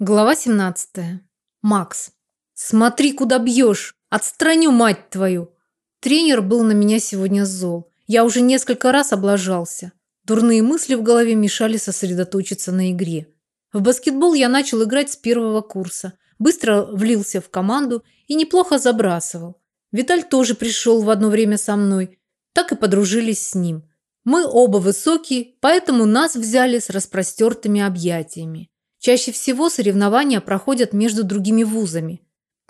Глава 17. Макс. Смотри, куда бьешь. Отстраню, мать твою. Тренер был на меня сегодня зол. Я уже несколько раз облажался. Дурные мысли в голове мешали сосредоточиться на игре. В баскетбол я начал играть с первого курса. Быстро влился в команду и неплохо забрасывал. Виталь тоже пришел в одно время со мной. Так и подружились с ним. Мы оба высокие, поэтому нас взяли с распростертыми объятиями. Чаще всего соревнования проходят между другими вузами.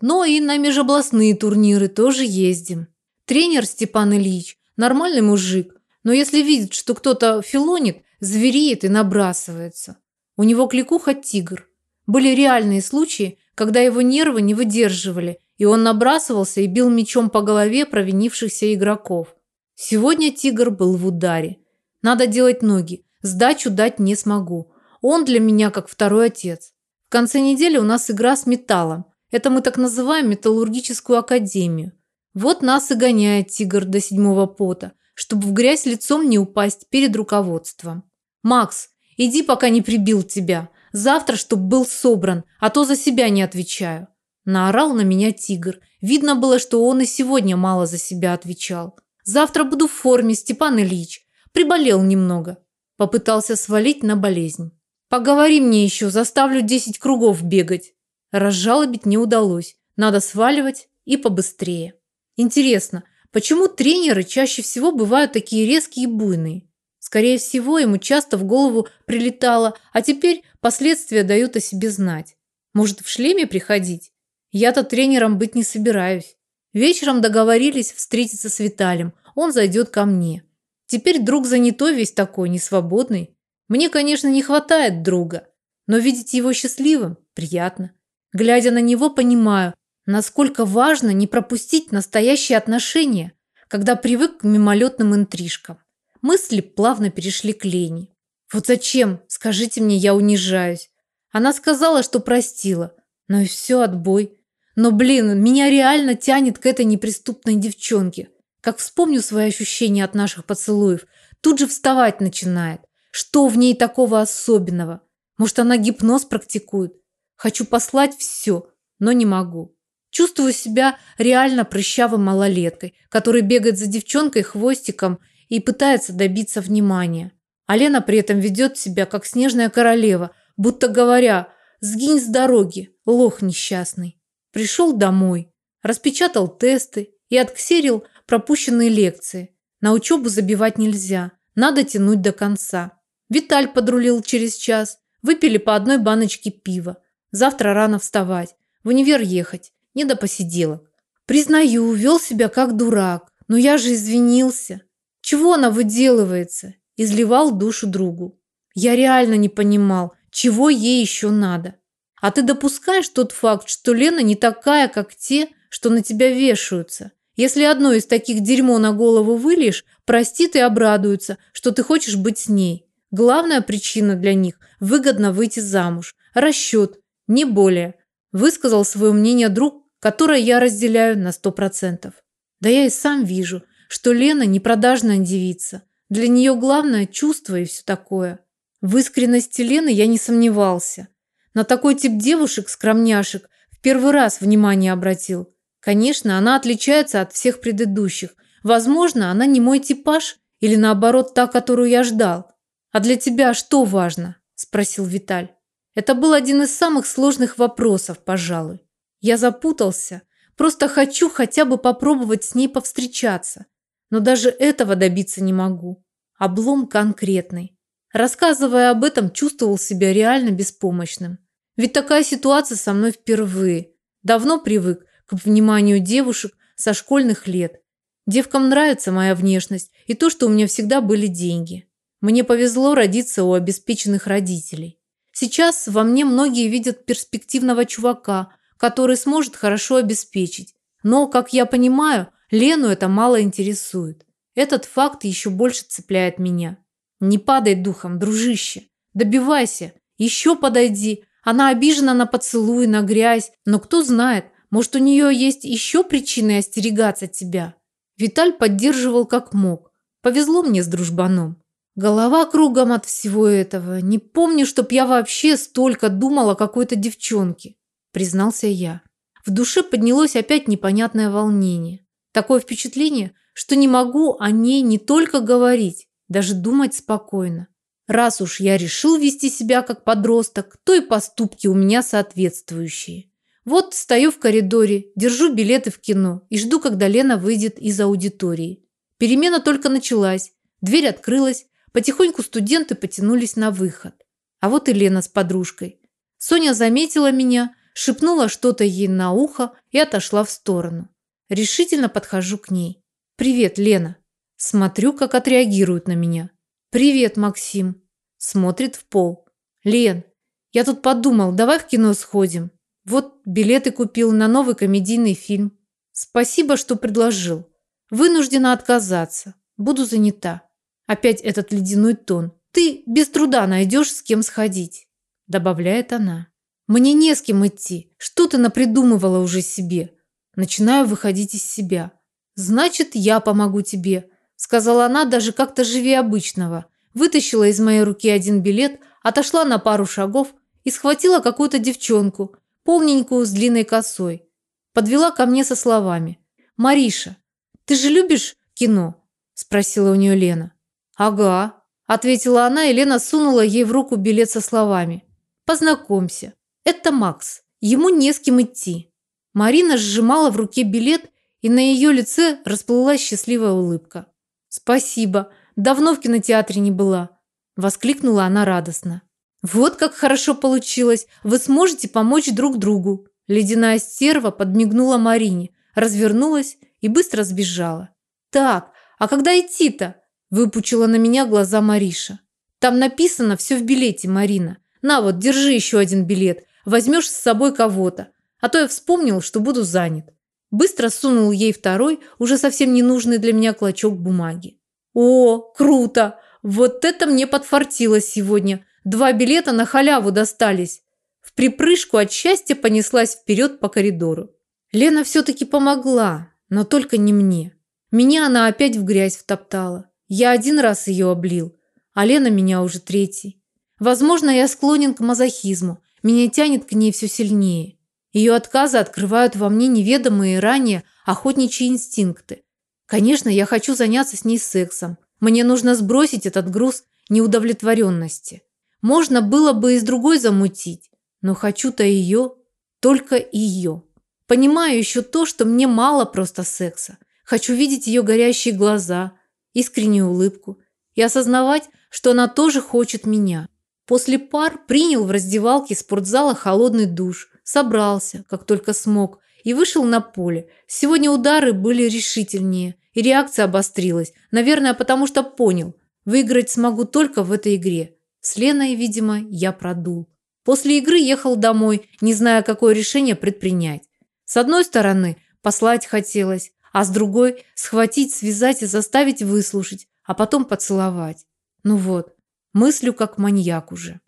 Но и на межобластные турниры тоже ездим. Тренер Степан Ильич – нормальный мужик, но если видит, что кто-то филонит, звереет и набрасывается. У него кликуха «Тигр». Были реальные случаи, когда его нервы не выдерживали, и он набрасывался и бил мечом по голове провинившихся игроков. Сегодня «Тигр» был в ударе. Надо делать ноги, сдачу дать не смогу – он для меня как второй отец. В конце недели у нас игра с металлом. Это мы так называем металлургическую академию. Вот нас и гоняет тигр до седьмого пота, чтобы в грязь лицом не упасть перед руководством. Макс, иди, пока не прибил тебя. Завтра, чтоб был собран, а то за себя не отвечаю. Наорал на меня тигр. Видно было, что он и сегодня мало за себя отвечал. Завтра буду в форме, Степан Ильич. Приболел немного. Попытался свалить на болезнь. Поговори мне еще, заставлю десять кругов бегать. Разжалобить не удалось. Надо сваливать и побыстрее. Интересно, почему тренеры чаще всего бывают такие резкие и буйные? Скорее всего, ему часто в голову прилетало, а теперь последствия дают о себе знать. Может, в шлеме приходить? Я-то тренером быть не собираюсь. Вечером договорились встретиться с Виталием. Он зайдет ко мне. Теперь друг занятой весь такой, несвободный. Мне, конечно, не хватает друга, но видеть его счастливым приятно. Глядя на него, понимаю, насколько важно не пропустить настоящие отношения, когда привык к мимолетным интрижкам. Мысли плавно перешли к Лене. Вот зачем, скажите мне, я унижаюсь? Она сказала, что простила. Ну и все, отбой. Но, блин, меня реально тянет к этой неприступной девчонке. Как вспомню свои ощущения от наших поцелуев, тут же вставать начинает. Что в ней такого особенного? Может, она гипноз практикует? Хочу послать все, но не могу. Чувствую себя реально прыщавой малолеткой, который бегает за девчонкой хвостиком и пытается добиться внимания. А Лена при этом ведет себя, как снежная королева, будто говоря «сгинь с дороги, лох несчастный». Пришел домой, распечатал тесты и отксерил пропущенные лекции. На учебу забивать нельзя, надо тянуть до конца. Виталь подрулил через час. Выпили по одной баночке пива. Завтра рано вставать. В универ ехать. Не до посиделок. Признаю, вел себя как дурак. Но я же извинился. Чего она выделывается? Изливал душу другу. Я реально не понимал, чего ей еще надо. А ты допускаешь тот факт, что Лена не такая, как те, что на тебя вешаются. Если одно из таких дерьмо на голову выльешь, простит и обрадуется, что ты хочешь быть с ней. Главная причина для них – выгодно выйти замуж. Расчет, не более. Высказал свое мнение друг, которое я разделяю на сто процентов. Да я и сам вижу, что Лена не продажная девица. Для нее главное – чувство и все такое. В искренности Лены я не сомневался. На такой тип девушек-скромняшек в первый раз внимание обратил. Конечно, она отличается от всех предыдущих. Возможно, она не мой типаж или наоборот та, которую я ждал. «А для тебя что важно?» – спросил Виталь. Это был один из самых сложных вопросов, пожалуй. Я запутался. Просто хочу хотя бы попробовать с ней повстречаться. Но даже этого добиться не могу. Облом конкретный. Рассказывая об этом, чувствовал себя реально беспомощным. Ведь такая ситуация со мной впервые. Давно привык к вниманию девушек со школьных лет. Девкам нравится моя внешность и то, что у меня всегда были деньги. Мне повезло родиться у обеспеченных родителей. Сейчас во мне многие видят перспективного чувака, который сможет хорошо обеспечить. Но, как я понимаю, Лену это мало интересует. Этот факт еще больше цепляет меня. Не падай духом, дружище. Добивайся. Еще подойди. Она обижена на поцелуй, на грязь. Но кто знает, может у нее есть еще причины остерегаться тебя. Виталь поддерживал как мог. Повезло мне с дружбаном. Голова кругом от всего этого. Не помню, чтоб я вообще столько думала о какой-то девчонке, признался я. В душе поднялось опять непонятное волнение. Такое впечатление, что не могу о ней не только говорить, даже думать спокойно. Раз уж я решил вести себя как подросток, то и поступки у меня соответствующие. Вот стою в коридоре, держу билеты в кино и жду, когда Лена выйдет из аудитории. Перемена только началась, дверь открылась, потихоньку студенты потянулись на выход. А вот и Лена с подружкой. Соня заметила меня, шепнула что-то ей на ухо и отошла в сторону. Решительно подхожу к ней. «Привет, Лена». Смотрю, как отреагирует на меня. «Привет, Максим». Смотрит в пол. «Лен, я тут подумал, давай в кино сходим. Вот билеты купил на новый комедийный фильм. Спасибо, что предложил. Вынуждена отказаться. Буду занята». Опять этот ледяной тон. «Ты без труда найдешь, с кем сходить», добавляет она. Мне не с кем идти. Что ты напридумывала уже себе? Начинаю выходить из себя. Значит, я помогу тебе, сказала она даже как-то живее обычного. Вытащила из моей руки один билет, отошла на пару шагов и схватила какую-то девчонку, полненькую с длинной косой. Подвела ко мне со словами: "Мариша, ты же любишь кино?" спросила у нее Лена. "Ага", ответила она, и Лена сунула ей в руку билет со словами: "Познакомься, это Макс. Ему не с кем идти. Марина сжимала в руке билет, и на ее лице расплылась счастливая улыбка. «Спасибо. Давно в кинотеатре не была», – воскликнула она радостно. «Вот как хорошо получилось. Вы сможете помочь друг другу». Ледяная стерва подмигнула Марине, развернулась и быстро сбежала. «Так, а когда идти-то?» – выпучила на меня глаза Мариша. «Там написано все в билете, Марина. На вот, держи еще один билет возьмешь с собой кого-то, а то я вспомнил, что буду занят. Быстро сунул ей второй, уже совсем ненужный для меня клочок бумаги. О, круто! Вот это мне подфартило сегодня. Два билета на халяву достались. В припрыжку от счастья понеслась вперед по коридору. Лена все-таки помогла, но только не мне. Меня она опять в грязь втоптала. Я один раз ее облил, а Лена меня уже третий. Возможно, я склонен к мазохизму, меня тянет к ней все сильнее. Ее отказы открывают во мне неведомые ранее охотничьи инстинкты. Конечно, я хочу заняться с ней сексом. Мне нужно сбросить этот груз неудовлетворенности. Можно было бы и с другой замутить, но хочу-то ее, только ее. Понимаю еще то, что мне мало просто секса. Хочу видеть ее горящие глаза, искреннюю улыбку и осознавать, что она тоже хочет меня. После пар принял в раздевалке спортзала холодный душ, собрался, как только смог, и вышел на поле. Сегодня удары были решительнее, и реакция обострилась. Наверное, потому что понял, выиграть смогу только в этой игре. С Леной, видимо, я продул. После игры ехал домой, не зная, какое решение предпринять. С одной стороны, послать хотелось, а с другой – схватить, связать и заставить выслушать, а потом поцеловать. Ну вот, Мыслю как маньяк уже.